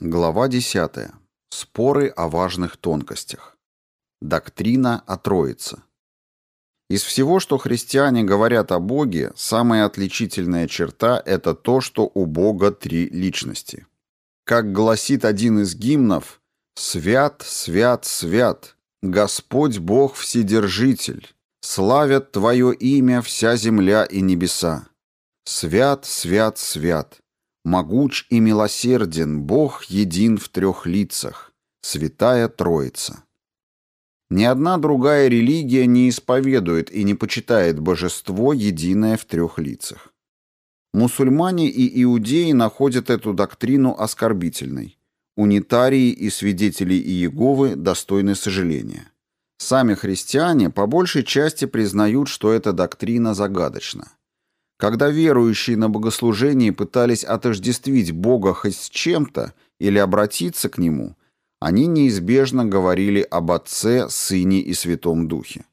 Глава 10. Споры о важных тонкостях. Доктрина о Троице. Из всего, что христиане говорят о Боге, самая отличительная черта – это то, что у Бога три личности. Как гласит один из гимнов «Свят, свят, свят, Господь Бог Вседержитель, славят Твое имя вся земля и небеса. Свят, свят, свят». Могуч и милосерден Бог един в трех лицах, Святая Троица. Ни одна другая религия не исповедует и не почитает божество, единое в трех лицах. Мусульмане и иудеи находят эту доктрину оскорбительной. Унитарии и свидетели Иеговы достойны сожаления. Сами христиане по большей части признают, что эта доктрина загадочна. Когда верующие на богослужении пытались отождествить Бога хоть с чем-то или обратиться к Нему, они неизбежно говорили об Отце, Сыне и Святом Духе.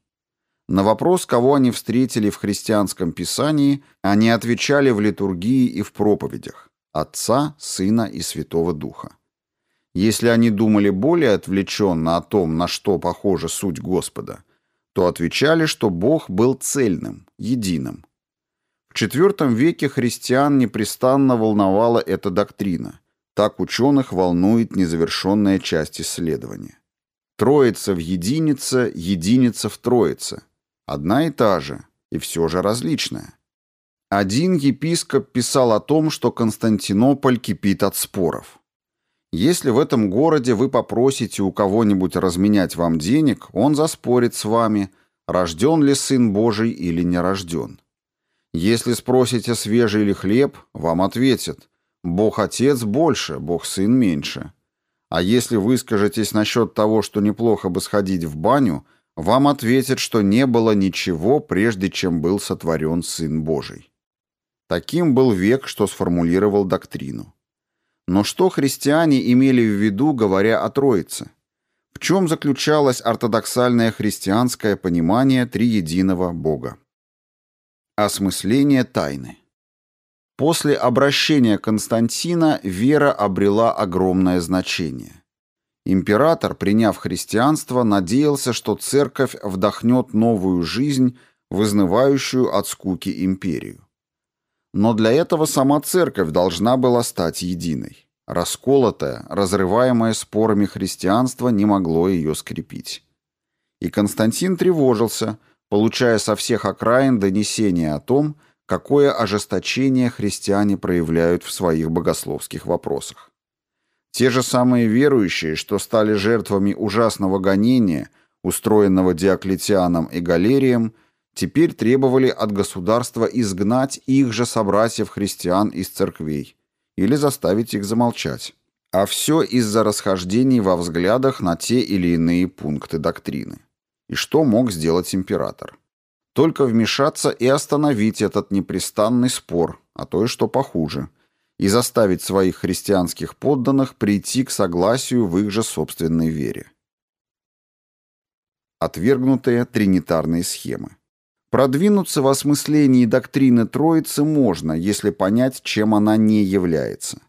На вопрос, кого они встретили в христианском писании, они отвечали в литургии и в проповедях – Отца, Сына и Святого Духа. Если они думали более отвлеченно о том, на что похожа суть Господа, то отвечали, что Бог был цельным, единым – в IV веке христиан непрестанно волновала эта доктрина. Так ученых волнует незавершенная часть исследования. Троица в единице, единица в троице. Одна и та же, и все же различная. Один епископ писал о том, что Константинополь кипит от споров. Если в этом городе вы попросите у кого-нибудь разменять вам денег, он заспорит с вами, рожден ли Сын Божий или не рожден. Если спросите, свежий ли хлеб, вам ответят «Бог Отец больше, Бог Сын меньше». А если вы скажетесь насчет того, что неплохо бы сходить в баню, вам ответят, что не было ничего, прежде чем был сотворен Сын Божий. Таким был век, что сформулировал доктрину. Но что христиане имели в виду, говоря о Троице? В чем заключалось ортодоксальное христианское понимание триединого Бога? Осмысление тайны. После обращения Константина вера обрела огромное значение. Император, приняв христианство, надеялся, что церковь вдохнет новую жизнь, вызнывающую от скуки империю. Но для этого сама церковь должна была стать единой. Расколотое, разрываемое спорами христианство не могло ее скрепить. И Константин тревожился – получая со всех окраин донесения о том, какое ожесточение христиане проявляют в своих богословских вопросах. Те же самые верующие, что стали жертвами ужасного гонения, устроенного Диоклетианом и Галерием, теперь требовали от государства изгнать их же собратьев-христиан из церквей или заставить их замолчать. А все из-за расхождений во взглядах на те или иные пункты доктрины. И что мог сделать император? Только вмешаться и остановить этот непрестанный спор, а то и что похуже, и заставить своих христианских подданных прийти к согласию в их же собственной вере. Отвергнутые тринитарные схемы. Продвинуться в осмыслении доктрины Троицы можно, если понять, чем она не является.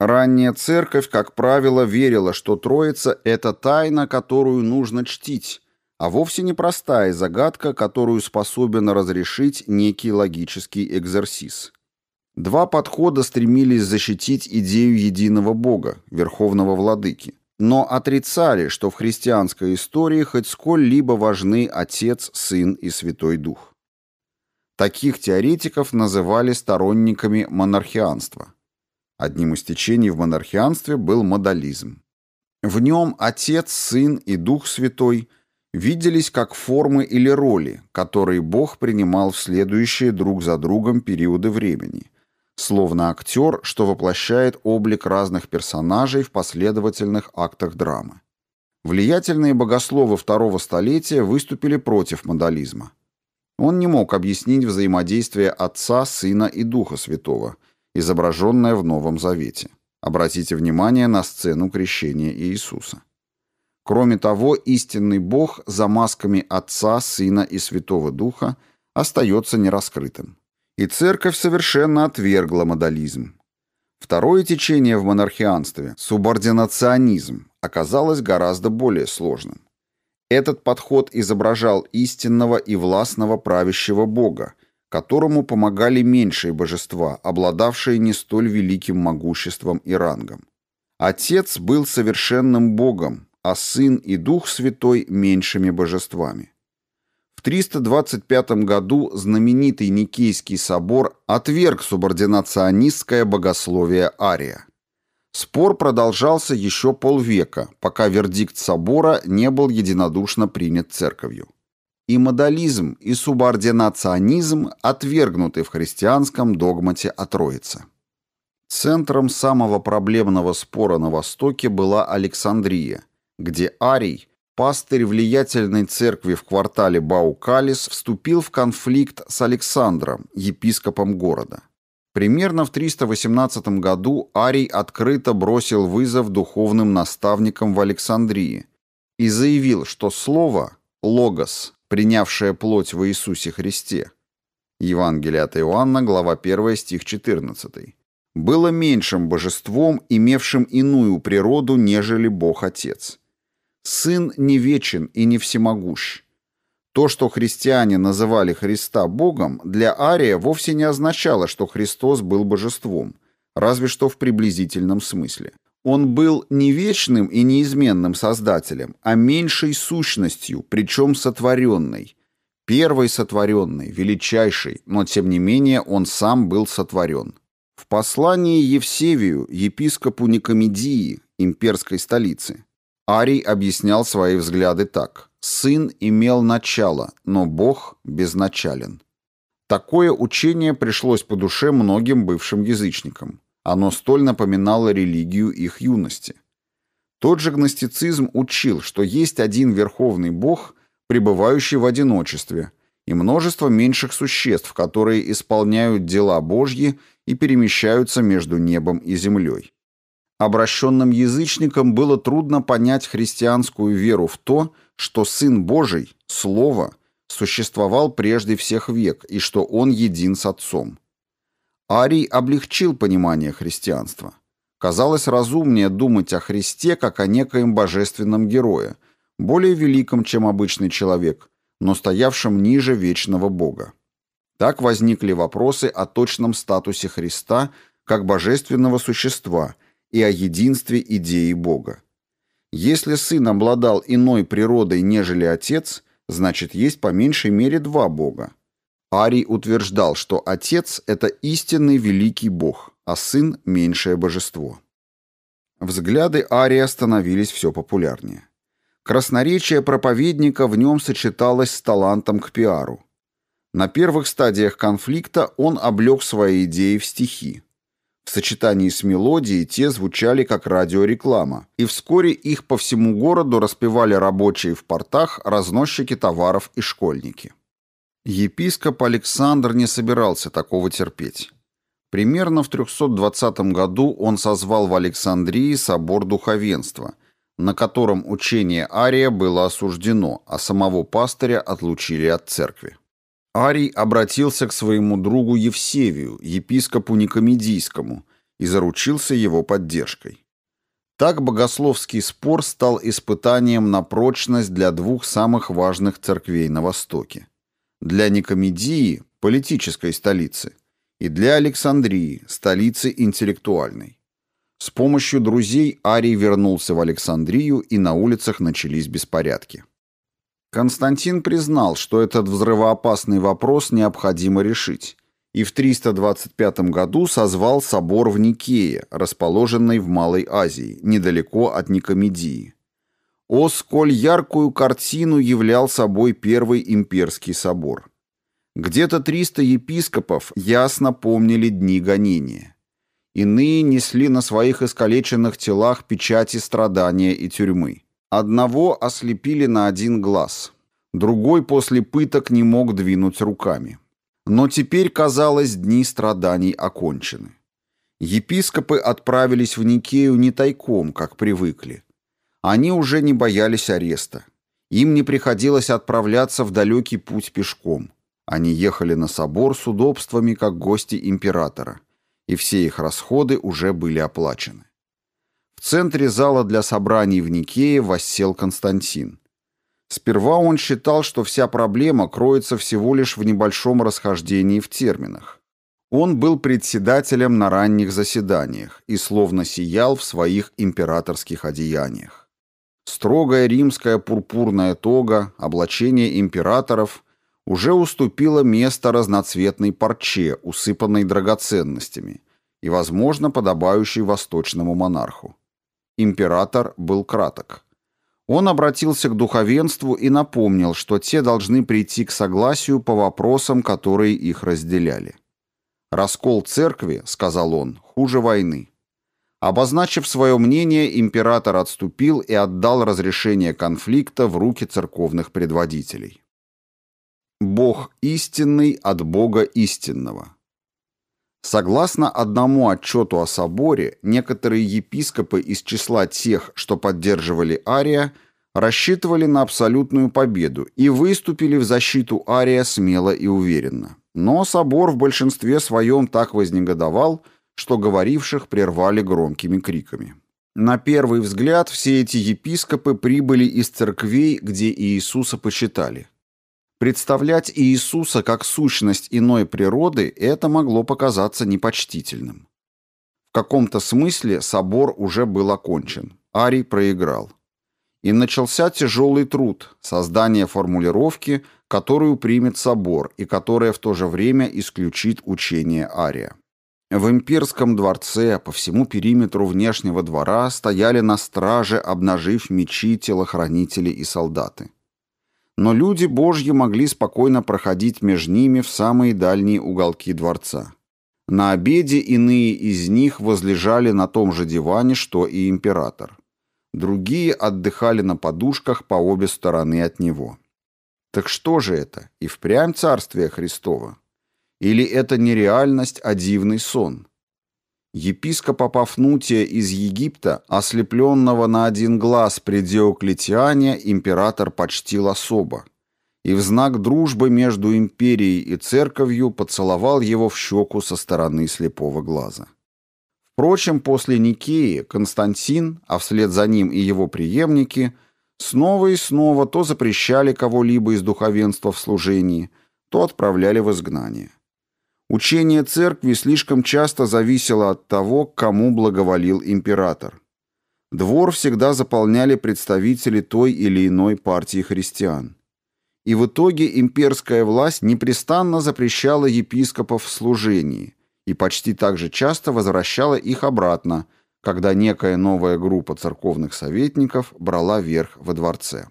Ранняя церковь, как правило, верила, что Троица – это тайна, которую нужно чтить, а вовсе не простая загадка, которую способен разрешить некий логический экзерсис. Два подхода стремились защитить идею единого Бога, Верховного Владыки, но отрицали, что в христианской истории хоть сколь-либо важны Отец, Сын и Святой Дух. Таких теоретиков называли сторонниками монархианства. Одним из течений в монархианстве был модализм. В нем Отец, Сын и Дух Святой – виделись как формы или роли, которые Бог принимал в следующие друг за другом периоды времени, словно актер, что воплощает облик разных персонажей в последовательных актах драмы. Влиятельные богословы второго столетия выступили против модализма. Он не мог объяснить взаимодействие Отца, Сына и Духа Святого, изображенное в Новом Завете. Обратите внимание на сцену крещения Иисуса. Кроме того, истинный Бог за масками Отца, Сына и Святого Духа остается нераскрытым. И церковь совершенно отвергла модализм. Второе течение в монархианстве, субординационизм, оказалось гораздо более сложным. Этот подход изображал истинного и властного правящего бога, которому помогали меньшие божества, обладавшие не столь великим могуществом и рангом. Отец был совершенным богом, а Сын и Дух Святой – меньшими божествами. В 325 году знаменитый Никейский собор отверг субординационистское богословие Ария. Спор продолжался еще полвека, пока вердикт собора не был единодушно принят церковью. И модализм, и субординационизм отвергнуты в христианском догмате о Троице. Центром самого проблемного спора на Востоке была Александрия, где Арий, пастырь влиятельной церкви в квартале Баукалис, вступил в конфликт с Александром, епископом города. Примерно в 318 году Арий открыто бросил вызов духовным наставникам в Александрии и заявил, что слово «логос», принявшее плоть в Иисусе Христе, Евангелие от Иоанна, глава 1, стих 14, было меньшим божеством, имевшим иную природу, нежели Бог Отец. Сын не вечен и не всемогущ. То, что христиане называли Христа Богом, для Ария вовсе не означало, что Христос был божеством, разве что в приблизительном смысле. Он был не вечным и неизменным создателем, а меньшей сущностью, причем сотворенной. Первой сотворенной, величайшей, но тем не менее он сам был сотворен. В послании Евсевию, епископу Никомедии, имперской столицы, Арий объяснял свои взгляды так. «Сын имел начало, но Бог безначален». Такое учение пришлось по душе многим бывшим язычникам. Оно столь напоминало религию их юности. Тот же гностицизм учил, что есть один верховный Бог, пребывающий в одиночестве, и множество меньших существ, которые исполняют дела Божьи и перемещаются между небом и землей. Обращенным язычникам было трудно понять христианскую веру в то, что Сын Божий, Слово, существовал прежде всех век и что Он един с Отцом. Арий облегчил понимание христианства. Казалось разумнее думать о Христе как о некоем божественном герое, более великом, чем обычный человек, но стоявшем ниже вечного Бога. Так возникли вопросы о точном статусе Христа как божественного существа – и о единстве идеи Бога. Если сын обладал иной природой, нежели отец, значит, есть по меньшей мере два Бога. Арий утверждал, что отец – это истинный великий Бог, а сын – меньшее божество. Взгляды Ария становились все популярнее. Красноречие проповедника в нем сочеталось с талантом к пиару. На первых стадиях конфликта он облег свои идеи в стихи. В сочетании с мелодией те звучали как радиореклама, и вскоре их по всему городу распевали рабочие в портах, разносчики товаров и школьники. Епископ Александр не собирался такого терпеть. Примерно в 320 году он созвал в Александрии собор духовенства, на котором учение Ария было осуждено, а самого пастыря отлучили от церкви. Арий обратился к своему другу Евсевию, епископу Никомедийскому, и заручился его поддержкой. Так богословский спор стал испытанием на прочность для двух самых важных церквей на Востоке. Для Никомедии, политической столицы, и для Александрии, столицы интеллектуальной. С помощью друзей Арий вернулся в Александрию, и на улицах начались беспорядки. Константин признал, что этот взрывоопасный вопрос необходимо решить, и в 325 году созвал собор в Никее, расположенный в Малой Азии, недалеко от Никомедии. О, сколь яркую картину являл собой Первый имперский собор. Где-то 300 епископов ясно помнили дни гонения. Иные несли на своих искалеченных телах печати страдания и тюрьмы. Одного ослепили на один глаз, другой после пыток не мог двинуть руками. Но теперь, казалось, дни страданий окончены. Епископы отправились в Никею не тайком, как привыкли. Они уже не боялись ареста. Им не приходилось отправляться в далекий путь пешком. Они ехали на собор с удобствами, как гости императора. и все их расходы уже были оплачены. В центре зала для собраний в Никее воссел Константин. Сперва он считал, что вся проблема кроется всего лишь в небольшом расхождении в терминах. Он был председателем на ранних заседаниях и словно сиял в своих императорских одеяниях. Строгая римская пурпурная тога, облачение императоров уже уступило место разноцветной парче, усыпанной драгоценностями и, возможно, подобающей восточному монарху. Император был краток. Он обратился к духовенству и напомнил, что те должны прийти к согласию по вопросам, которые их разделяли. «Раскол церкви, — сказал он, — хуже войны». Обозначив свое мнение, император отступил и отдал разрешение конфликта в руки церковных предводителей. Бог истинный от Бога истинного. Согласно одному отчету о соборе, некоторые епископы из числа тех, что поддерживали Ария, рассчитывали на абсолютную победу и выступили в защиту Ария смело и уверенно. Но собор в большинстве своем так вознегодовал, что говоривших прервали громкими криками. На первый взгляд все эти епископы прибыли из церквей, где Иисуса почитали. Представлять Иисуса как сущность иной природы это могло показаться непочтительным. В каком-то смысле собор уже был окончен. Арий проиграл. И начался тяжелый труд – создание формулировки, которую примет собор и которая в то же время исключит учение Ария. В имперском дворце по всему периметру внешнего двора стояли на страже, обнажив мечи телохранители и солдаты но люди Божьи могли спокойно проходить между ними в самые дальние уголки дворца. На обеде иные из них возлежали на том же диване, что и император. Другие отдыхали на подушках по обе стороны от него. Так что же это? И впрямь царствие Христово? Или это не реальность, а дивный сон? Епископа Пафнутия из Египта, ослепленного на один глаз при Диоклетиане, император почтил особо, и в знак дружбы между империей и церковью поцеловал его в щеку со стороны слепого глаза. Впрочем, после Никеи Константин, а вслед за ним и его преемники, снова и снова то запрещали кого-либо из духовенства в служении, то отправляли в изгнание. Учение церкви слишком часто зависело от того, кому благоволил император. Двор всегда заполняли представители той или иной партии христиан. И в итоге имперская власть непрестанно запрещала епископов в служении и почти так же часто возвращала их обратно, когда некая новая группа церковных советников брала верх во дворце.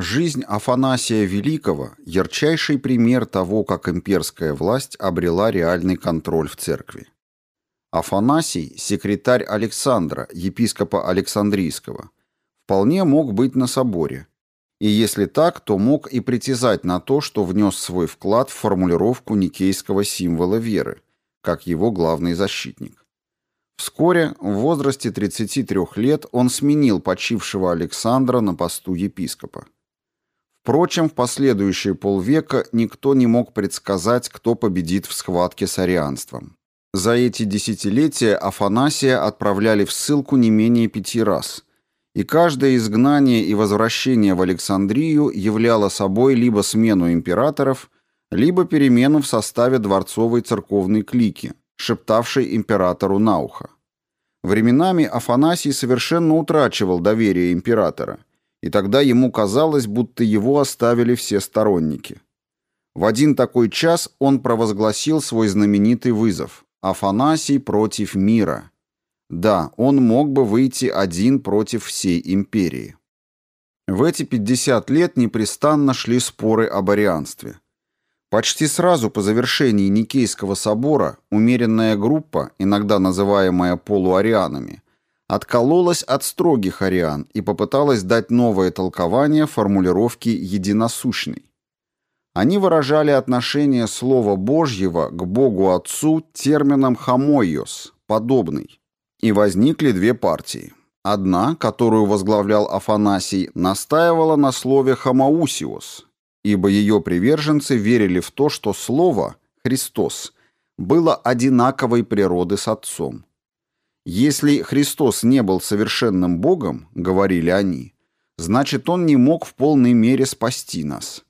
Жизнь Афанасия Великого – ярчайший пример того, как имперская власть обрела реальный контроль в церкви. Афанасий – секретарь Александра, епископа Александрийского, вполне мог быть на соборе. И если так, то мог и притязать на то, что внес свой вклад в формулировку никейского символа веры, как его главный защитник. Вскоре, в возрасте 33 лет, он сменил почившего Александра на посту епископа. Впрочем, в последующие полвека никто не мог предсказать, кто победит в схватке с арианством. За эти десятилетия Афанасия отправляли в ссылку не менее пяти раз, и каждое изгнание и возвращение в Александрию являло собой либо смену императоров, либо перемену в составе дворцовой церковной клики, шептавшей императору на ухо. Временами Афанасий совершенно утрачивал доверие императора – и тогда ему казалось, будто его оставили все сторонники. В один такой час он провозгласил свой знаменитый вызов «Афанасий против мира». Да, он мог бы выйти один против всей империи. В эти 50 лет непрестанно шли споры об арианстве. Почти сразу по завершении Никейского собора умеренная группа, иногда называемая полуарианами, откололась от строгих ариан и попыталась дать новое толкование формулировки «единосущный». Они выражали отношение Слова Божьего к Богу Отцу термином «хомойос» – «подобный». И возникли две партии. Одна, которую возглавлял Афанасий, настаивала на слове «хомоусиос», ибо ее приверженцы верили в то, что Слово – Христос – было одинаковой природы с Отцом. Если Христос не был совершенным Богом, говорили они, значит, Он не мог в полной мере спасти нас.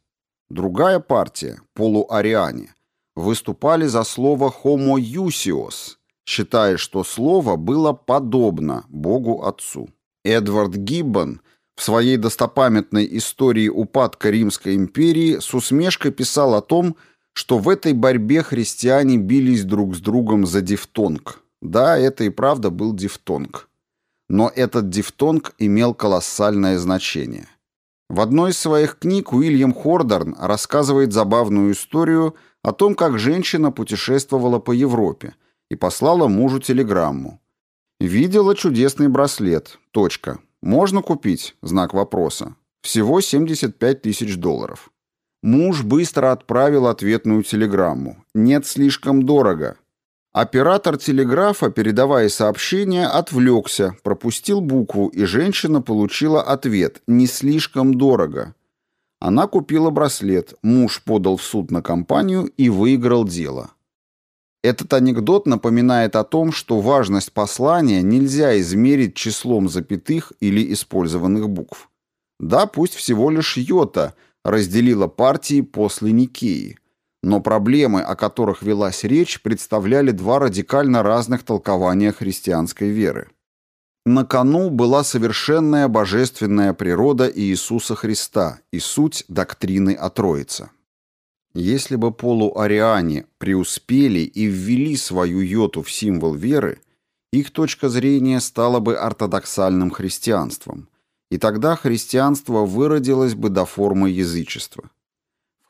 Другая партия, полуариане, выступали за слово «homo iusios», считая, что слово было подобно Богу Отцу. Эдвард Гиббон в своей достопамятной истории упадка Римской империи с усмешкой писал о том, что в этой борьбе христиане бились друг с другом за дифтонг. Да, это и правда был дифтонг. Но этот дифтонг имел колоссальное значение. В одной из своих книг Уильям Хордерн рассказывает забавную историю о том, как женщина путешествовала по Европе и послала мужу телеграмму. Видела чудесный браслет. Точка. Можно купить? Знак вопроса. Всего 75 тысяч долларов. Муж быстро отправил ответную телеграмму. «Нет, слишком дорого». Оператор телеграфа, передавая сообщение, отвлекся, пропустил букву, и женщина получила ответ «не слишком дорого». Она купила браслет, муж подал в суд на компанию и выиграл дело. Этот анекдот напоминает о том, что важность послания нельзя измерить числом запятых или использованных букв. Да, пусть всего лишь йота – разделила партии после Никеи, но проблемы, о которых велась речь, представляли два радикально разных толкования христианской веры. На кону была совершенная божественная природа Иисуса Христа и суть доктрины о Троице. Если бы полуариане преуспели и ввели свою йоту в символ веры, их точка зрения стала бы ортодоксальным христианством – и тогда христианство выродилось бы до формы язычества.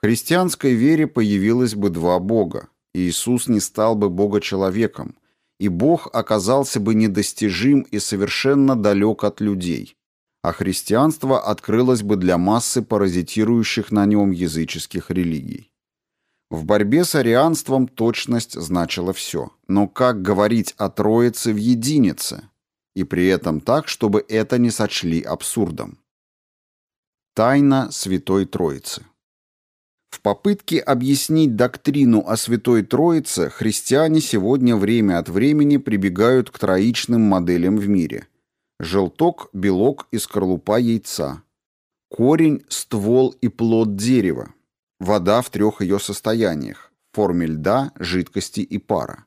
Христианской вере появилось бы два Бога. Иисус не стал бы Бога-человеком, и Бог оказался бы недостижим и совершенно далек от людей, а христианство открылось бы для массы паразитирующих на нем языческих религий. В борьбе с арианством точность значила все. Но как говорить о Троице в единице? и при этом так, чтобы это не сочли абсурдом. Тайна Святой Троицы В попытке объяснить доктрину о Святой Троице христиане сегодня время от времени прибегают к троичным моделям в мире. Желток, белок и скорлупа яйца. Корень, ствол и плод дерева. Вода в трех ее состояниях – форме льда, жидкости и пара.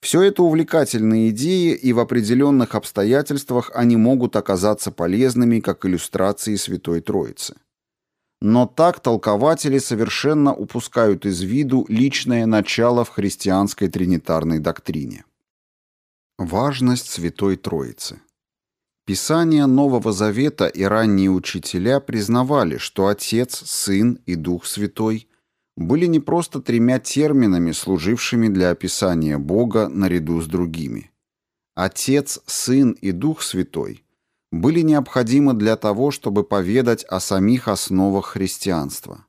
Все это увлекательные идеи, и в определенных обстоятельствах они могут оказаться полезными как иллюстрации Святой Троицы. Но так толкователи совершенно упускают из виду личное начало в христианской тринитарной доктрине. Важность Святой Троицы. Писания Нового Завета и ранние учителя признавали, что Отец, Сын и Дух Святой были не просто тремя терминами, служившими для описания Бога наряду с другими. Отец, Сын и Дух Святой были необходимы для того, чтобы поведать о самих основах христианства.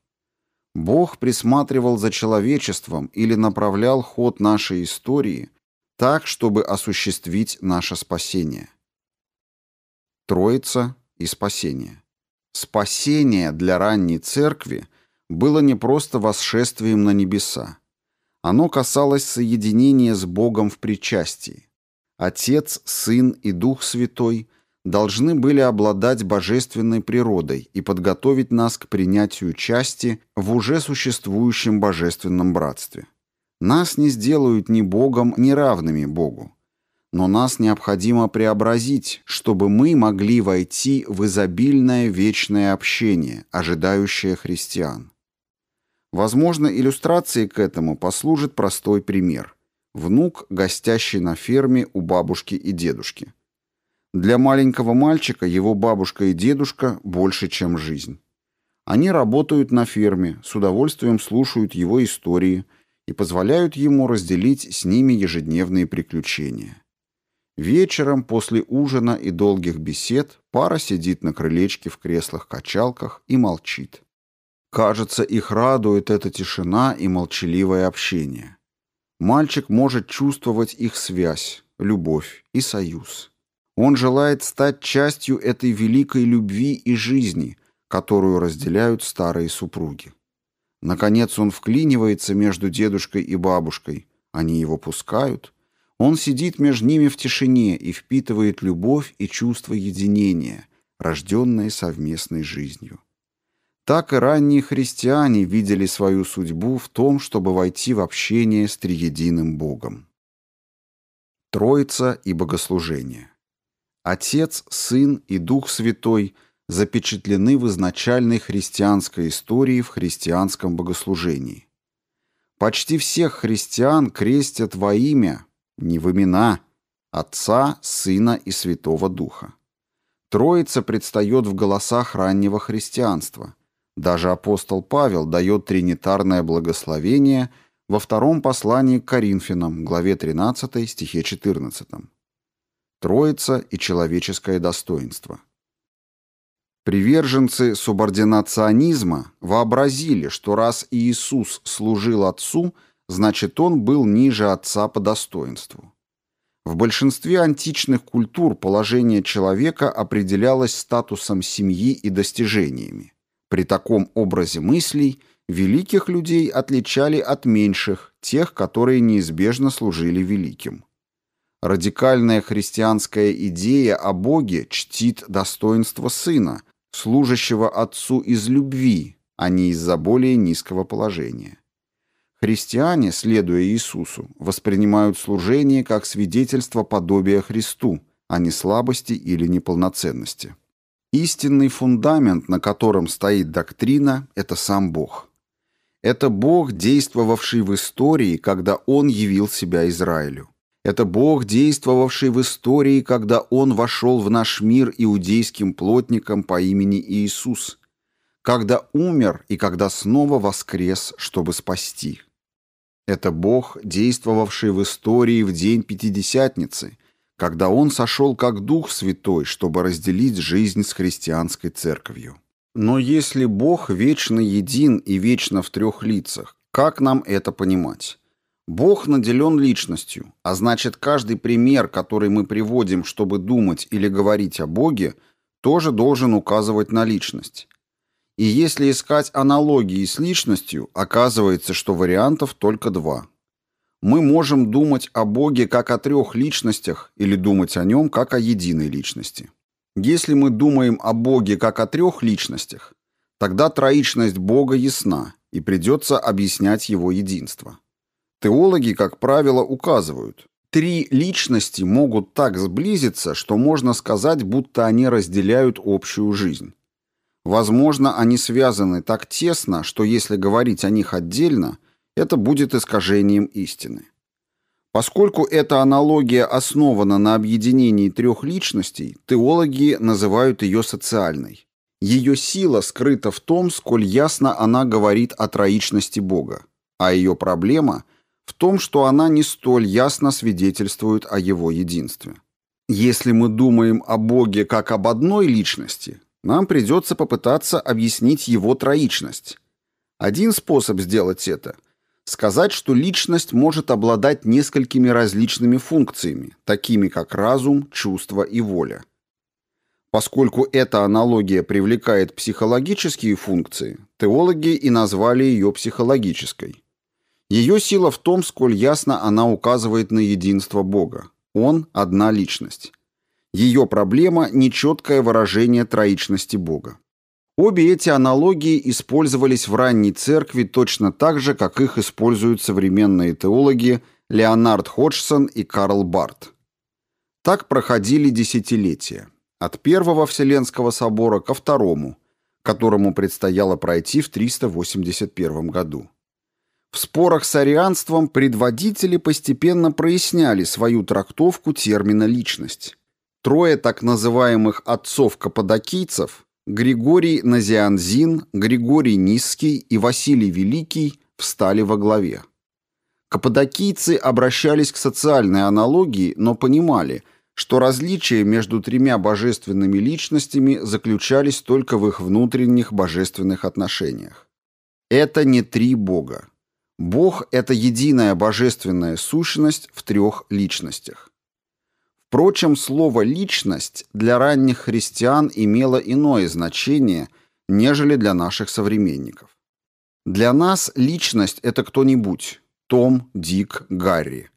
Бог присматривал за человечеством или направлял ход нашей истории так, чтобы осуществить наше спасение. Троица и спасение. Спасение для ранней церкви – было не просто восшествием на небеса. Оно касалось соединения с Богом в причастии. Отец, Сын и Дух Святой должны были обладать божественной природой и подготовить нас к принятию части в уже существующем божественном братстве. Нас не сделают ни Богом, ни равными Богу. Но нас необходимо преобразить, чтобы мы могли войти в изобильное вечное общение, ожидающее христиан. Возможно, иллюстрацией к этому послужит простой пример. Внук, гостящий на ферме у бабушки и дедушки. Для маленького мальчика его бабушка и дедушка больше, чем жизнь. Они работают на ферме, с удовольствием слушают его истории и позволяют ему разделить с ними ежедневные приключения. Вечером после ужина и долгих бесед пара сидит на крылечке в креслах-качалках и молчит. Кажется, их радует эта тишина и молчаливое общение. Мальчик может чувствовать их связь, любовь и союз. Он желает стать частью этой великой любви и жизни, которую разделяют старые супруги. Наконец он вклинивается между дедушкой и бабушкой, Они его пускают. Он сидит между ними в тишине и впитывает любовь и чувство единения, рожденные совместной жизнью. Так и ранние христиане видели свою судьбу в том, чтобы войти в общение с триединым Богом. Троица и богослужение. Отец, Сын и Дух Святой запечатлены в изначальной христианской истории в христианском богослужении. Почти всех христиан крестят во имя, не в имена, Отца, Сына и Святого Духа. Троица предстает в голосах раннего христианства. Даже апостол Павел дает тринитарное благословение во втором послании к Коринфянам, главе 13, стихе 14. Троица и человеческое достоинство. Приверженцы субординационизма вообразили, что раз Иисус служил Отцу, значит, Он был ниже Отца по достоинству. В большинстве античных культур положение человека определялось статусом семьи и достижениями. При таком образе мыслей великих людей отличали от меньших, тех, которые неизбежно служили великим. Радикальная христианская идея о Боге чтит достоинство сына, служащего отцу из любви, а не из-за более низкого положения. Христиане, следуя Иисусу, воспринимают служение как свидетельство подобия Христу, а не слабости или неполноценности. Истинный фундамент, на котором стоит доктрина, это сам Бог. Это Бог, действовавший в истории, когда Он явил себя Израилю. Это Бог, действовавший в истории, когда Он вошел в наш мир иудейским плотником по имени Иисус, когда умер и когда снова воскрес, чтобы спасти. Это Бог, действовавший в истории в день Пятидесятницы, когда он сошел как Дух Святой, чтобы разделить жизнь с христианской церковью. Но если Бог вечно един и вечно в трех лицах, как нам это понимать? Бог наделен личностью, а значит каждый пример, который мы приводим, чтобы думать или говорить о Боге, тоже должен указывать на личность. И если искать аналогии с личностью, оказывается, что вариантов только два – мы можем думать о Боге как о трех личностях или думать о нем как о единой личности. Если мы думаем о Боге как о трех личностях, тогда троичность Бога ясна, и придется объяснять его единство. Теологи, как правило, указывают, три личности могут так сблизиться, что можно сказать, будто они разделяют общую жизнь. Возможно, они связаны так тесно, что если говорить о них отдельно – это будет искажением истины. Поскольку эта аналогия основана на объединении трех личностей, теологи называют ее социальной. Ее сила скрыта в том, сколь ясно она говорит о троичности Бога, а ее проблема в том, что она не столь ясно свидетельствует о его единстве. Если мы думаем о Боге как об одной личности, нам придется попытаться объяснить его троичность. Один способ сделать это – сказать, что личность может обладать несколькими различными функциями, такими как разум, чувство и воля. Поскольку эта аналогия привлекает психологические функции, теологи и назвали ее психологической. Ее сила в том, сколь ясно она указывает на единство Бога. Он – одна личность. Ее проблема – нечеткое выражение троичности Бога. Обе эти аналогии использовались в ранней церкви точно так же, как их используют современные теологи Леонард Ходжсон и Карл Барт. Так проходили десятилетия. От Первого Вселенского собора ко Второму, которому предстояло пройти в 381 году. В спорах с арианством предводители постепенно проясняли свою трактовку термина «личность». Трое так называемых «отцов-каппадокийцев» Григорий Назианзин, Григорий Низкий и Василий Великий встали во главе. Каппадокийцы обращались к социальной аналогии, но понимали, что различия между тремя божественными личностями заключались только в их внутренних божественных отношениях. Это не три бога. Бог – это единая божественная сущность в трех личностях. Впрочем, слово «личность» для ранних христиан имело иное значение, нежели для наших современников. Для нас личность – это кто-нибудь, Том, Дик, Гарри.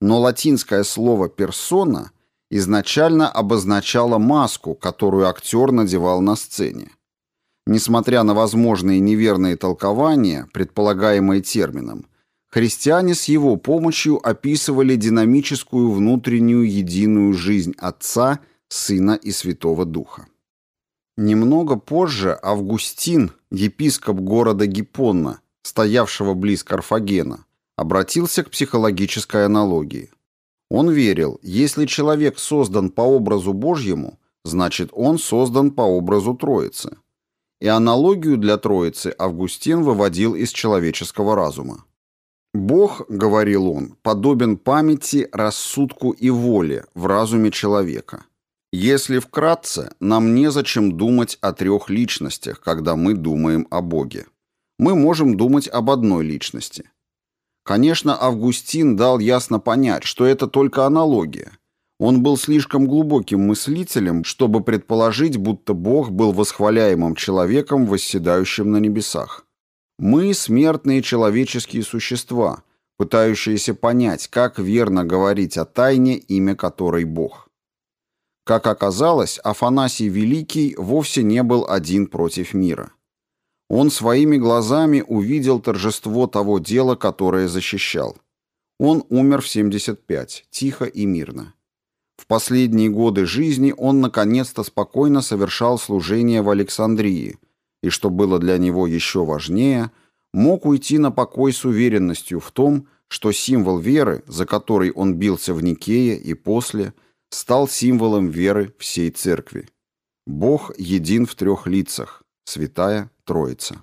Но латинское слово «персона» изначально обозначало маску, которую актер надевал на сцене. Несмотря на возможные неверные толкования, предполагаемые термином, христиане с его помощью описывали динамическую внутреннюю единую жизнь Отца, Сына и Святого Духа. Немного позже Августин, епископ города Гиппонна, стоявшего близ Карфагена, обратился к психологической аналогии. Он верил, если человек создан по образу Божьему, значит он создан по образу Троицы. И аналогию для Троицы Августин выводил из человеческого разума. Бог, говорил он, подобен памяти, рассудку и воле в разуме человека. Если вкратце, нам незачем думать о трех личностях, когда мы думаем о Боге. Мы можем думать об одной личности. Конечно, Августин дал ясно понять, что это только аналогия. Он был слишком глубоким мыслителем, чтобы предположить, будто Бог был восхваляемым человеком, восседающим на небесах. Мы – смертные человеческие существа, пытающиеся понять, как верно говорить о тайне, имя которой Бог. Как оказалось, Афанасий Великий вовсе не был один против мира. Он своими глазами увидел торжество того дела, которое защищал. Он умер в 75, тихо и мирно. В последние годы жизни он наконец-то спокойно совершал служение в Александрии, и, что было для него еще важнее, мог уйти на покой с уверенностью в том, что символ веры, за который он бился в Никее и после, стал символом веры всей церкви. Бог един в трех лицах, Святая Троица.